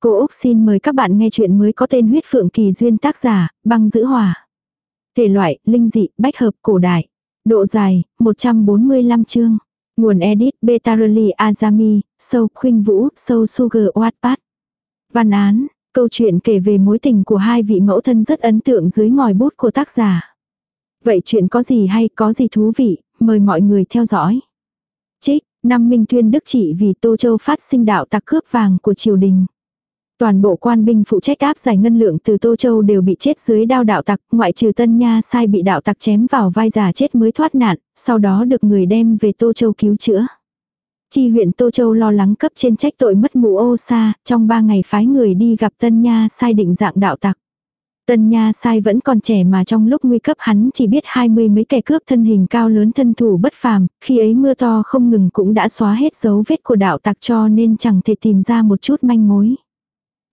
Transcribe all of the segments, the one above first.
Cô Úc xin mời các bạn nghe chuyện mới có tên huyết phượng kỳ duyên tác giả, băng giữ hòa Thể loại, linh dị, bách hợp, cổ đại. Độ dài, 145 chương. Nguồn edit, Betaroli Azami, Sâu Khuynh Vũ, Sâu Sugar Wattpad. Văn án, câu chuyện kể về mối tình của hai vị mẫu thân rất ấn tượng dưới ngòi bút của tác giả. Vậy chuyện có gì hay, có gì thú vị, mời mọi người theo dõi. Trích, năm Minh Tuyên Đức chỉ vì Tô Châu phát sinh đạo tặc cướp vàng của triều đình. Toàn bộ quan binh phụ trách áp giải ngân lượng từ Tô Châu đều bị chết dưới đao đạo tặc, ngoại trừ Tân Nha sai bị đạo tặc chém vào vai giả chết mới thoát nạn, sau đó được người đem về Tô Châu cứu chữa. Chi huyện Tô Châu lo lắng cấp trên trách tội mất mũ ô xa, trong ba ngày phái người đi gặp Tân Nha sai định dạng đạo tặc. Tân Nha sai vẫn còn trẻ mà trong lúc nguy cấp hắn chỉ biết hai mươi mấy kẻ cướp thân hình cao lớn thân thủ bất phàm, khi ấy mưa to không ngừng cũng đã xóa hết dấu vết của đạo tặc cho nên chẳng thể tìm ra một chút manh mối.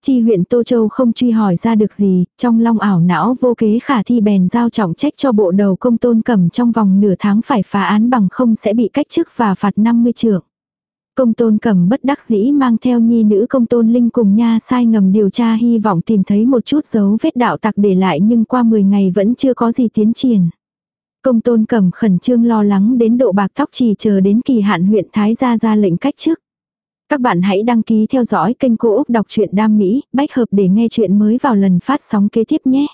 Chi huyện Tô Châu không truy hỏi ra được gì, trong long ảo não vô kế khả thi bèn giao trọng trách cho bộ đầu công tôn cẩm trong vòng nửa tháng phải phá án bằng không sẽ bị cách chức và phạt 50 trượng. Công tôn cẩm bất đắc dĩ mang theo nhi nữ công tôn linh cùng nha sai ngầm điều tra hy vọng tìm thấy một chút dấu vết đạo tặc để lại nhưng qua 10 ngày vẫn chưa có gì tiến triển. Công tôn cẩm khẩn trương lo lắng đến độ bạc tóc chỉ chờ đến kỳ hạn huyện Thái gia ra lệnh cách chức. Các bạn hãy đăng ký theo dõi kênh Cô Úc Đọc truyện Đam Mỹ, bách hợp để nghe chuyện mới vào lần phát sóng kế tiếp nhé.